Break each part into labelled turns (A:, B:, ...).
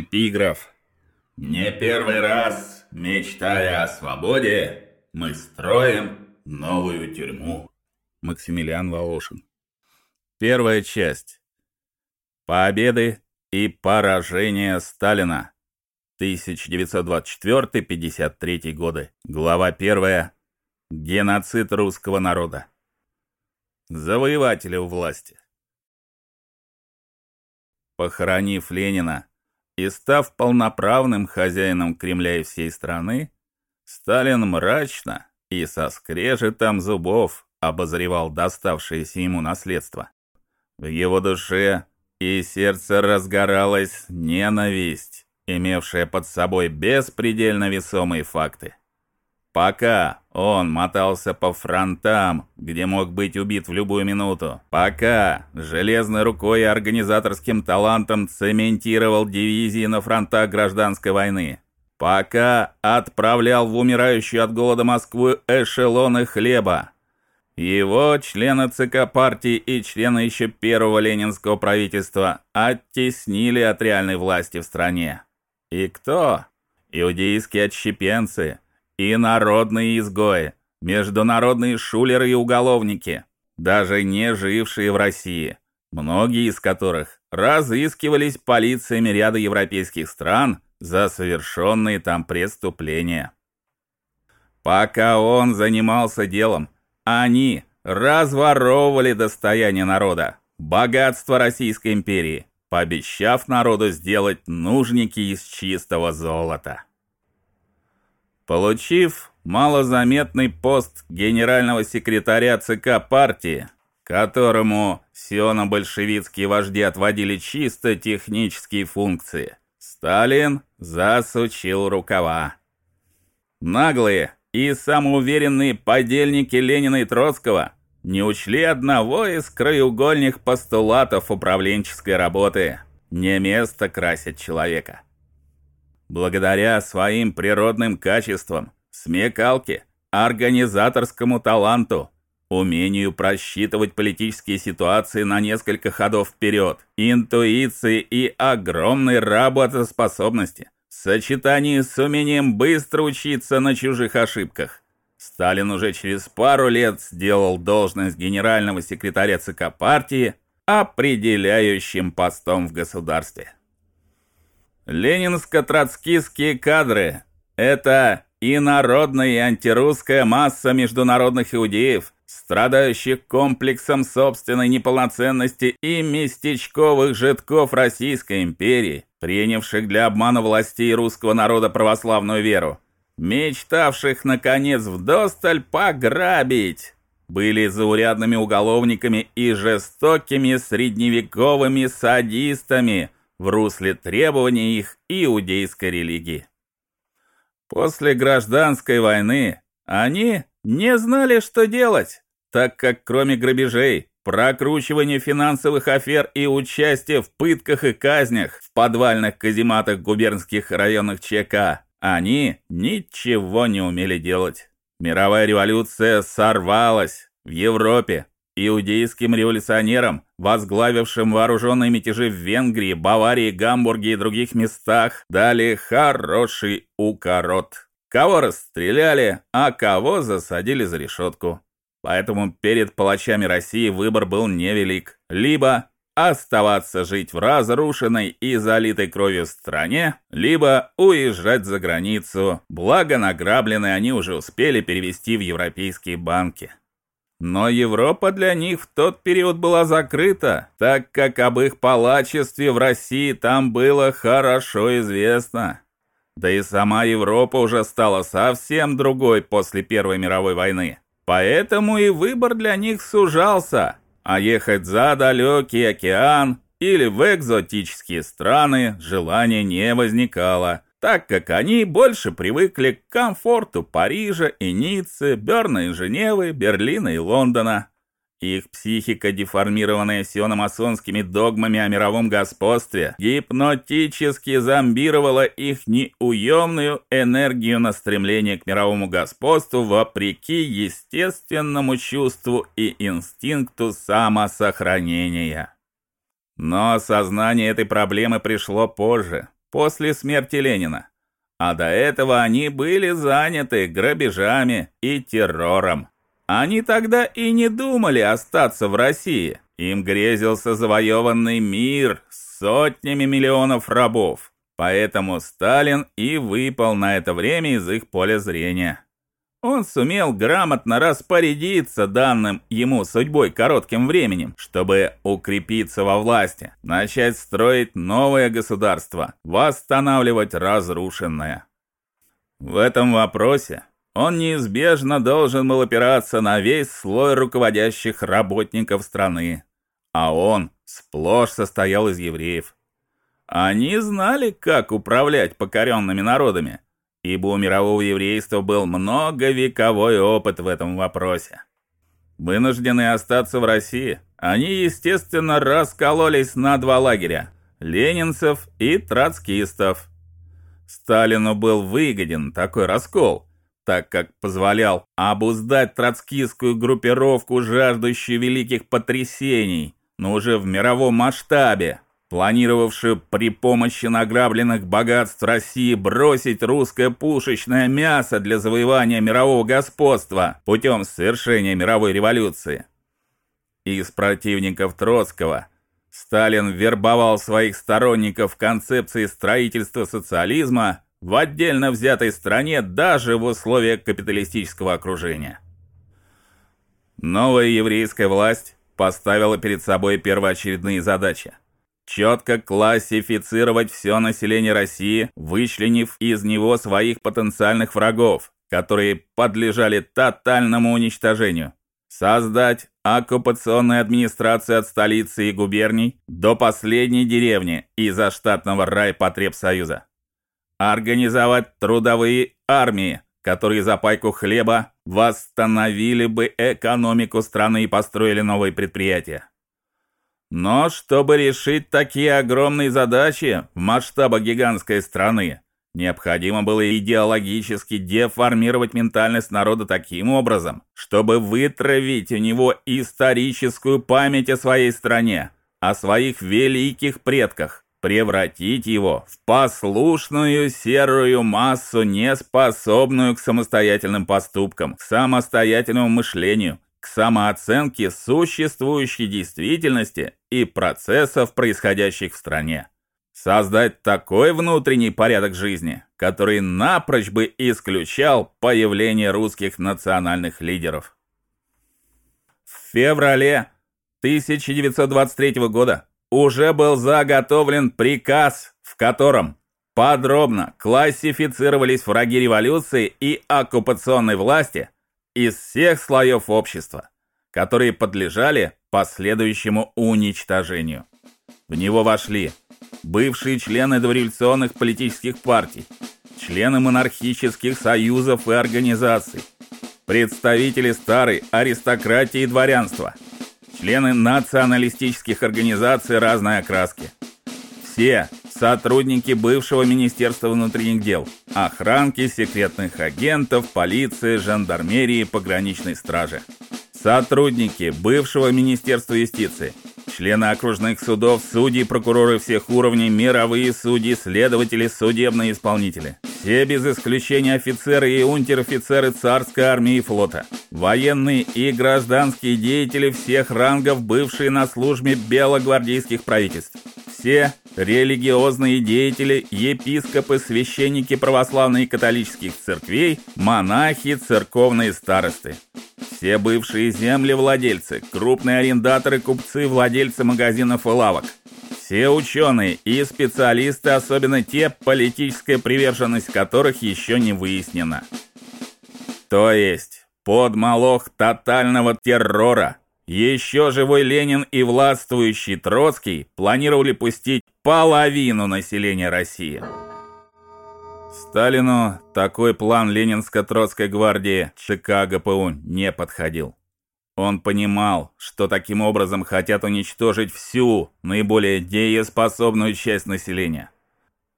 A: Эпиграф. Не первый раз, мечтая о свободе, мы строим новую тюрьму.
B: Максимилиан Волошин. Первая часть. Победы и поражения Сталина. 1924-53 годы. Глава 1. Геноцид русского народа. Завоеватели у власти. Похоронив Ленина и став полноправным хозяином Кремля и всей страны, Сталин мрачно и со скрежетом зубов обозревал доставшееся ему наследство. В его душе и сердце разгоралась ненависть, имевшая под собой беспредельно весомые факты. Пока он мотался по фронтам, где мог быть убит в любую минуту, пока железной рукой и организаторским талантом цементировал дивизии на фронтах гражданской войны, пока отправлял в умирающую от голода Москву эшелоны хлеба, его члены ЦК партии и члены еще первого ленинского правительства оттеснили от реальной власти в стране. И кто? Иудейские отщепенцы, и народные изгои, международные шулеры и уголовники, даже не жившие в России, многие из которых разыскивались полициями ряда европейских стран за совершенные там преступления. Пока он занимался делом, они разворовывали достояние народа, богатство Российской империи, пообещав народу сделать нужники из чистого золота. Получив малозаметный пост генерального секретаря ЦК партии, которому сионо-большевистские вожди отводили чисто технические функции, Сталин засучил рукава. Наглые и самоуверенные подельники Ленина и Троцкого не учли одного из краеугольных постулатов управленческой работы: не место красить человека. Благодаря своим природным качествам, смекалке, организаторскому таланту, умению просчитывать политические ситуации на несколько ходов вперед, интуиции и огромной работоспособности, в сочетании с умением быстро учиться на чужих ошибках. Сталин уже через пару лет сделал должность генерального секретаря ЦК партии определяющим постом в государстве. Ленинско-троцкистские кадры. Это и народная, и антирусская масса международных иудеев, страдающих комплексом собственной неполноценности и местечковых житков Российской империи, принявших для обмана властей русского народа православную веру, мечтавших наконец вдосталь пограбить, были заурядными уголовниками и жестокими средневековыми садистами в русле требований их иудейской религии. После гражданской войны они не знали, что делать, так как кроме грабежей, прокручивания финансовых афер и участия в пытках и казнях в подвальных казематах губернских районных ЧК, они ничего не умели делать. Мировая революция сорвалась в Европе. Иудейским революционерам, возглавившим вооруженные мятежи в Венгрии, Баварии, Гамбурге и других местах, дали хороший укорот. Кого расстреляли, а кого засадили за решетку. Поэтому перед палачами России выбор был невелик: либо оставаться жить в разрушенной и залитой кровью стране, либо уезжать за границу. Благо награбленные они уже успели перевести в европейские банки. Но Европа для них в тот период была закрыта, так как об их палачестве в России там было хорошо известно. Да и сама Европа уже стала совсем другой после Первой мировой войны. Поэтому и выбор для них сужался, а ехать за далекий океан или в экзотические страны желания не возникало так как они больше привыкли к комфорту Парижа и Ниццы, Берна и Женевы, Берлина и Лондона. Их психика, деформированная сиономасонскими догмами о мировом господстве, гипнотически зомбировала их неуемную энергию на стремление к мировому господству вопреки естественному чувству и инстинкту самосохранения. Но осознание этой проблемы пришло позже после смерти Ленина. А до этого они были заняты грабежами и террором. Они тогда и не думали остаться в России. Им грезился завоеванный мир с сотнями миллионов рабов. Поэтому Сталин и выпал на это время из их поля зрения. Он сумел грамотно распорядиться данным ему судьбой коротким временем, чтобы укрепиться во власти, начать строить новое государство, восстанавливать разрушенное. В этом вопросе он неизбежно должен был опираться на весь слой руководящих работников страны, а он сплошь состоял из евреев. Они знали, как управлять покоренными народами, ибо у мирового еврейства был многовековой опыт в этом вопросе. Вынужденные остаться в России, они, естественно, раскололись на два лагеря – ленинцев и троцкистов. Сталину был выгоден такой раскол – так как позволял обуздать троцкистскую группировку, жаждущую великих потрясений, но уже в мировом масштабе, планировавшую при помощи награбленных богатств России бросить русское пушечное мясо для завоевания мирового господства путем совершения мировой революции. Из противников Троцкого Сталин вербовал своих сторонников концепции строительства социализма в отдельно взятой стране даже в условиях капиталистического окружения. Новая еврейская власть поставила перед собой первоочередные задачи. Четко классифицировать все население России, вычленив из него своих потенциальных врагов, которые подлежали тотальному уничтожению. Создать оккупационную администрацию от столицы и губерний до последней деревни и заштатного райпотребсоюза организовать трудовые армии, которые за пайку хлеба восстановили бы экономику страны и построили новые предприятия. Но чтобы решить такие огромные задачи в масштабах гигантской страны, необходимо было идеологически деформировать ментальность народа таким образом, чтобы вытравить у него историческую память о своей стране, о своих великих предках, превратить его в послушную серую массу, неспособную к самостоятельным поступкам, к самостоятельному мышлению, к самооценке существующей действительности и процессов, происходящих в стране. Создать такой внутренний порядок жизни, который напрочь бы исключал появление русских национальных лидеров. В феврале 1923 года уже был заготовлен приказ, в котором подробно классифицировались враги революции и оккупационной власти из всех слоев общества, которые подлежали последующему уничтожению. В него вошли бывшие члены дореволюционных политических партий, члены монархических союзов и организаций, представители старой аристократии и дворянства – члены националистических организаций разной окраски. Все сотрудники бывшего Министерства внутренних дел, охранки, секретных агентов, полиции, жандармерии, пограничной стражи. Сотрудники бывшего Министерства юстиции, члены окружных судов, судьи, прокуроры всех уровней, мировые судьи, следователи, судебные исполнители. Все без исключения офицеры и унтер-офицеры царской армии и флота. Военные и гражданские деятели всех рангов, бывшие на службе белогвардейских правительств. Все религиозные деятели, епископы, священники православных и католических церквей, монахи, церковные старосты. Все бывшие землевладельцы, крупные арендаторы, купцы, владельцы магазинов и лавок. Все ученые и специалисты, особенно те, политическая приверженность которых еще не выяснена. То есть, под молох тотального террора еще живой Ленин и властвующий Троцкий планировали пустить половину населения России. Сталину такой план Ленинско-Троцкой гвардии ЧК ГПУ не подходил. Он понимал, что таким образом хотят уничтожить всю наиболее дееспособную часть населения.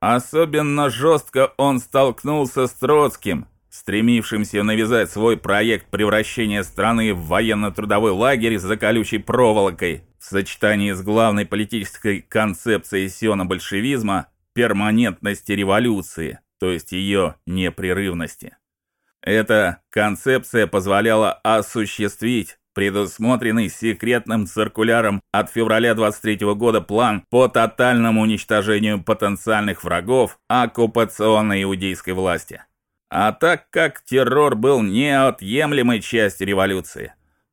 B: Особенно жестко он столкнулся с Троцким, стремившимся навязать свой проект превращения страны в военно-трудовой лагерь с колючей проволокой в сочетании с главной политической концепцией сиона-большевизма перманентности революции, то есть ее непрерывности. Эта концепция позволяла осуществить предусмотренный секретным циркуляром от февраля 23 года план по тотальному уничтожению потенциальных врагов оккупационной иудейской власти. А так как террор был неотъемлемой частью революции,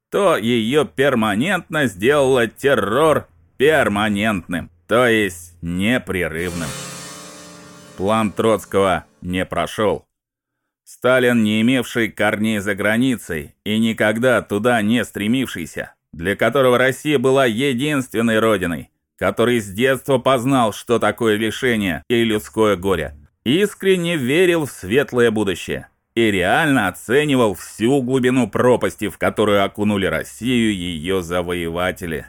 B: то ее перманентно сделала террор перманентным, то есть непрерывным. План Троцкого не прошел. Сталин, не имевший корней за границей и никогда туда не стремившийся, для которого Россия была единственной родиной, который с детства познал, что такое лишение и людское горе, искренне верил в светлое будущее и реально оценивал всю глубину пропасти, в которую окунули Россию ее завоеватели.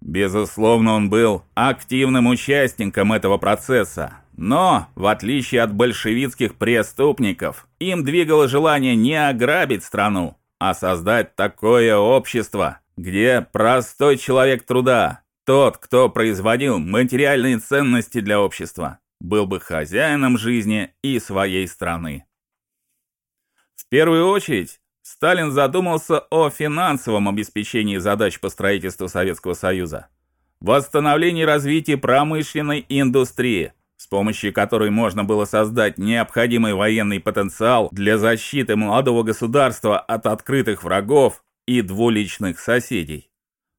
B: Безусловно, он был активным участником этого процесса, но, в отличие от большевистских преступников, им двигало желание не ограбить страну, а создать такое общество, где простой человек труда, тот, кто производил материальные ценности для общества, был бы хозяином жизни и своей страны. В первую очередь, Сталин задумался о финансовом обеспечении задач по строительству Советского Союза, восстановлении и развитии промышленной индустрии, с помощью которой можно было создать необходимый военный потенциал для защиты молодого государства от открытых врагов и двуличных соседей.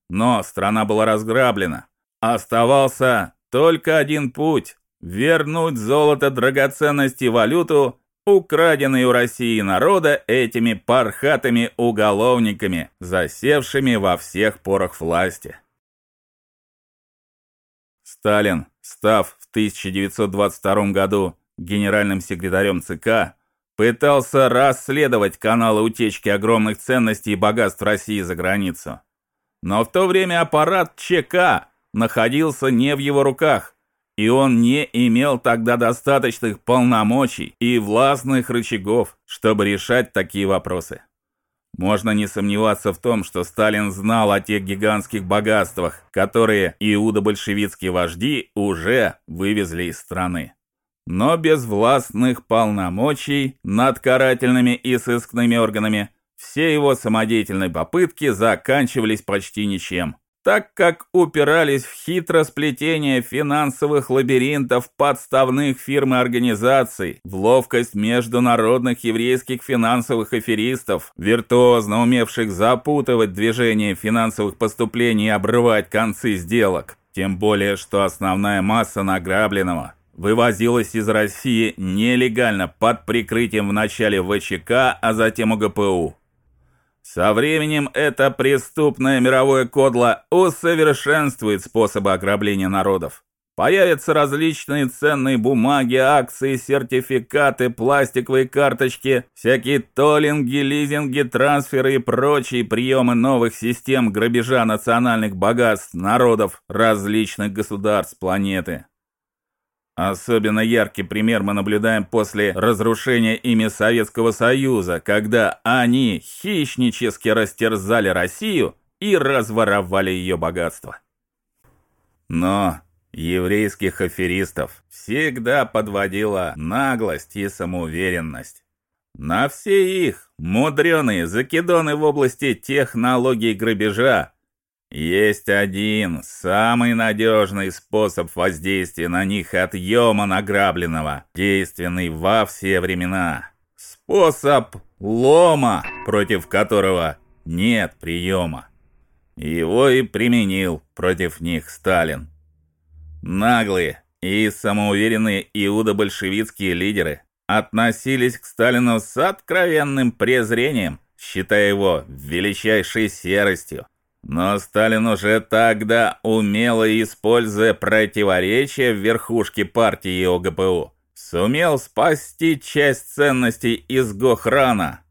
B: Но страна была разграблена. Оставался только один путь вернуть золото, драгоценности, валюту, украденные у России народа этими пархатыми уголовниками, засевшими во всех порах власти. Сталин, став в 1922 году генеральным секретарем ЦК, пытался расследовать каналы утечки огромных ценностей и богатств России за границу. Но в то время аппарат ЧК находился не в его руках, и он не имел тогда достаточных полномочий и властных рычагов, чтобы решать такие вопросы. Можно не сомневаться в том, что Сталин знал о тех гигантских богатствах, которые иудо-большевистские вожди уже вывезли из страны. Но без властных полномочий над карательными и сыскными органами все его самодеятельные попытки заканчивались почти ничем так как упирались в хитросплетение финансовых лабиринтов подставных фирм и организаций, в ловкость международных еврейских финансовых аферистов, виртуозно умевших запутывать движение финансовых поступлений и обрывать концы сделок. Тем более, что основная масса награбленного вывозилась из России нелегально под прикрытием вначале ВЧК, а затем УГПУ. Со временем это преступное мировое кодло усовершенствует способы ограбления народов. Появятся различные ценные бумаги, акции, сертификаты, пластиковые карточки, всякие толлинги, лизинги, трансферы и прочие приемы новых систем грабежа национальных богатств народов различных государств планеты. Особенно яркий пример мы наблюдаем после разрушения ими Советского Союза, когда они хищнически растерзали Россию и разворовали ее богатство. Но еврейских аферистов всегда подводила наглость и самоуверенность. На все их мудреные закидоны в области технологий грабежа есть один, самый надежный способ воздействия на них отъема награбленного, действенный во все времена. Способ лома, против которого нет приема. Его и применил против них Сталин. Наглые и самоуверенные иудо-большевистские лидеры относились к Сталину с откровенным презрением, считая его величайшей серостью, но Сталин уже тогда, умело используя противоречия в верхушке партии ОГПУ, сумел спасти часть ценностей из Гохрана,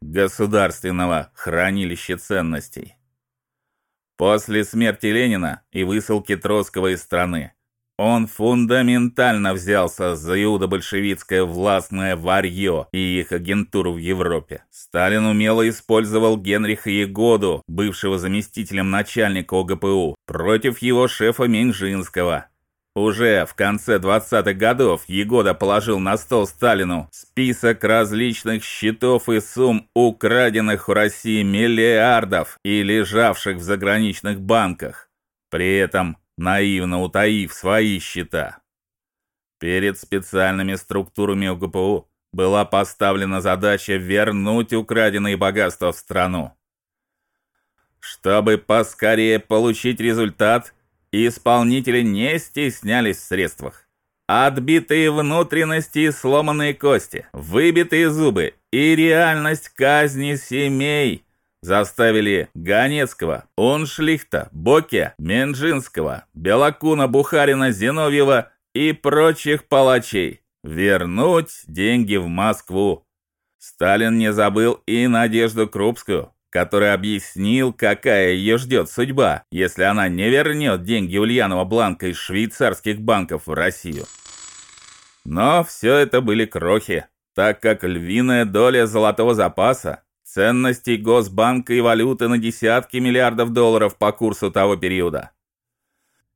B: государственного хранилища ценностей. После смерти Ленина и высылки Троцкого из страны, он фундаментально взялся за иудо-большевистское властное варьё и их агентуру в Европе. Сталин умело использовал Генриха Егоду, бывшего заместителем начальника ОГПУ, против его шефа Меньжинского. Уже в конце 20-х годов Егода положил на стол Сталину список различных счетов и сумм украденных у России миллиардов и лежавших в заграничных банках, при этом наивно утаив свои счета. Перед специальными структурами УГПУ была поставлена задача вернуть украденные богатства в страну. Чтобы поскорее получить результат, исполнители не стеснялись в средствах. Отбитые внутренности и сломанные кости, выбитые зубы и реальность казни семей заставили Ганецкого, Уншлихта, Боке, Менжинского, Белокуна, Бухарина, Зиновьева и прочих палачей вернуть деньги в Москву. Сталин не забыл и Надежду Крупскую, который объяснил, какая ее ждет судьба, если она не вернет деньги Ульянова Бланка из швейцарских банков в Россию. Но все это были крохи, так как львиная доля золотого запаса, ценностей Госбанка и валюты на десятки миллиардов долларов по курсу того периода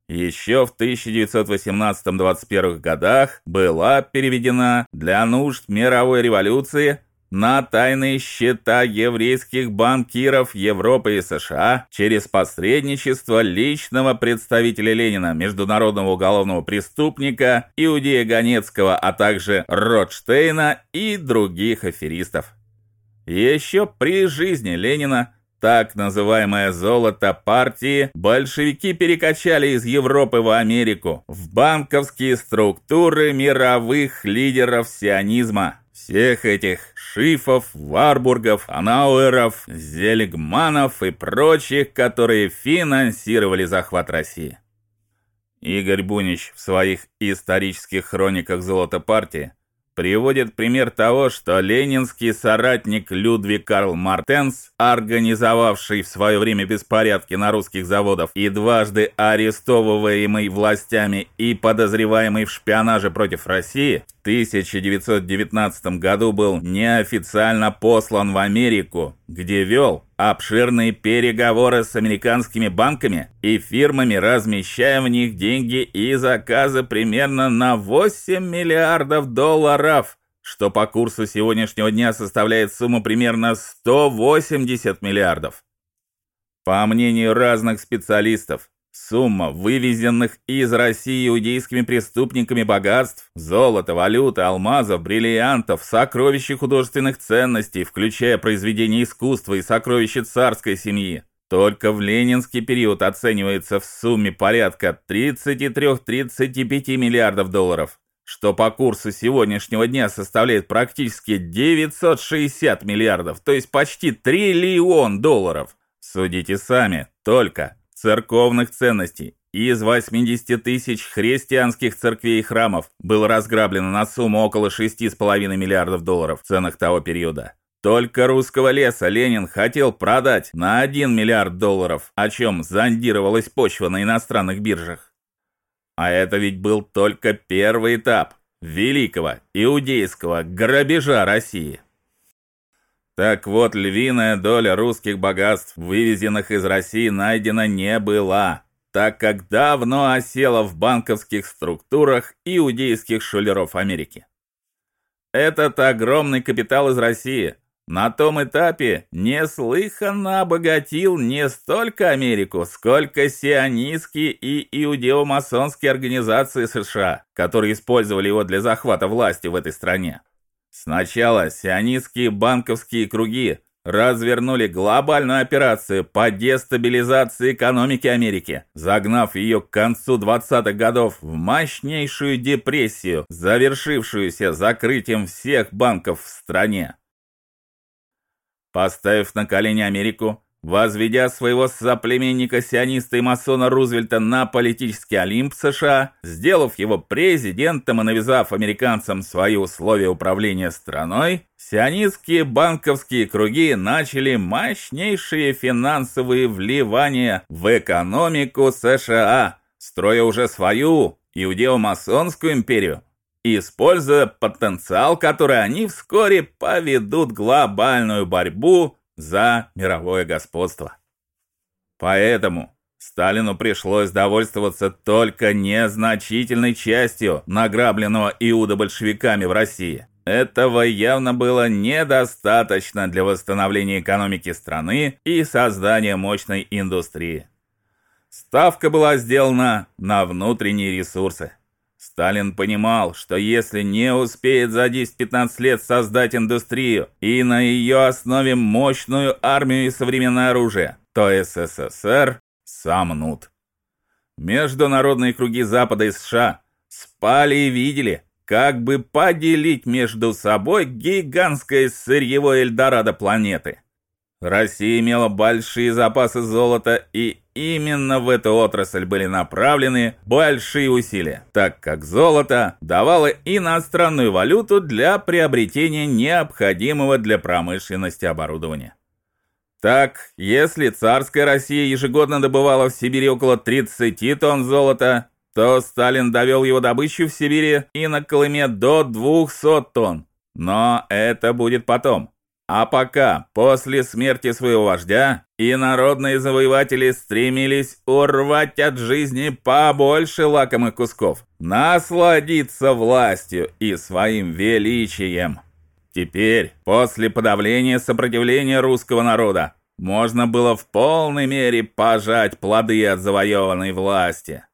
B: еще в 1918-21 годах была переведена для нужд мировой революции на тайные счета еврейских банкиров Европы и США через посредничество личного представителя Ленина, международного уголовного преступника Иудея Ганецкого, а также Ротштейна и других аферистов. Еще при жизни Ленина так называемое золото партии большевики перекачали из Европы в Америку, в банковские структуры мировых лидеров сионизма. Всех этих Шифов, Варбургов, Анауэров, Зелегманов и прочих, которые финансировали захват России. Игорь Бунич в своих исторических хрониках Золота партии приводит пример того, что ленинский соратник Людвиг Карл Мартенс, организовавший в свое время беспорядки на русских заводах и дважды арестовываемый властями и подозреваемый в шпионаже против России, 1919 году был неофициально послан в Америку, где вел обширные переговоры с американскими банками и фирмами, размещая в них деньги и заказы примерно на 8 миллиардов долларов, что по курсу сегодняшнего дня составляет сумму примерно 180 миллиардов. По мнению разных специалистов, Сумма вывезенных из России иудейскими преступниками богатств, золота, валюты, алмазов, бриллиантов, сокровищ художественных ценностей, включая произведения искусства и сокровища царской семьи, только в ленинский период оценивается в сумме порядка 33-35 миллиардов долларов, что по курсу сегодняшнего дня составляет практически 960 миллиардов, то есть почти триллион долларов. Судите сами, только церковных ценностей. Из 80 тысяч христианских церквей и храмов было разграблено на сумму около 6,5 миллиардов долларов в ценах того периода. Только русского леса Ленин хотел продать на 1 миллиард долларов, о чем зондировалась почва на иностранных биржах. А это ведь был только первый этап великого иудейского грабежа России. Так вот, львиная доля русских богатств, вывезенных из России, найдена не была, так как давно осела в банковских структурах иудейских шулеров Америки. Этот огромный капитал из России на том этапе неслыханно обогатил не столько Америку, сколько сионистские и иудео-масонские организации США, которые использовали его для захвата власти в этой стране. Сначала сионистские банковские круги развернули глобальную операцию по дестабилизации экономики Америки, загнав ее к концу 20-х годов в мощнейшую депрессию, завершившуюся закрытием всех банков в стране. Поставив на колени Америку, Возведя своего соплеменника-сиониста и масона Рузвельта на политический Олимп США, сделав его президентом и навязав американцам свои условия управления страной, сионистские банковские круги начали мощнейшие финансовые вливания в экономику США, строя уже свою иудео-масонскую империю, используя потенциал, который они вскоре поведут глобальную борьбу за мировое господство. Поэтому Сталину пришлось довольствоваться только незначительной частью награбленного иудо-большевиками в России. Этого явно было недостаточно для восстановления экономики страны и создания мощной индустрии. Ставка была сделана на внутренние ресурсы. Сталин понимал, что если не успеет за 10-15 лет создать индустрию и на ее основе мощную армию и современное оружие, то СССР сомнут. Международные круги Запада и США спали и видели, как бы поделить между собой гигантское сырьевое Эльдорадо планеты. Россия имела большие запасы золота, и именно в эту отрасль были направлены большие усилия, так как золото давало иностранную валюту для приобретения необходимого для промышленности оборудования. Так, если царская Россия ежегодно добывала в Сибири около 30 тонн золота, то Сталин довел его добычу в Сибири и на Колыме до 200 тонн. Но это будет потом. А пока, после смерти своего вождя, и народные завоеватели стремились урвать от жизни побольше лакомых кусков, насладиться властью и своим величием. Теперь, после подавления сопротивления русского народа, можно было в полной мере пожать плоды от завоеванной власти.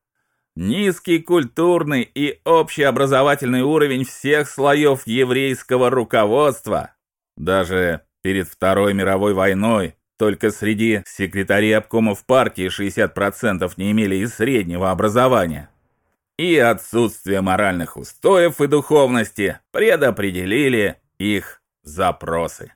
B: Низкий культурный и общеобразовательный уровень всех слоев еврейского руководства, даже перед Второй мировой войной, только среди секретарей обкомов партии 60% не имели и среднего образования. И отсутствие моральных устоев и духовности предопределили их запросы.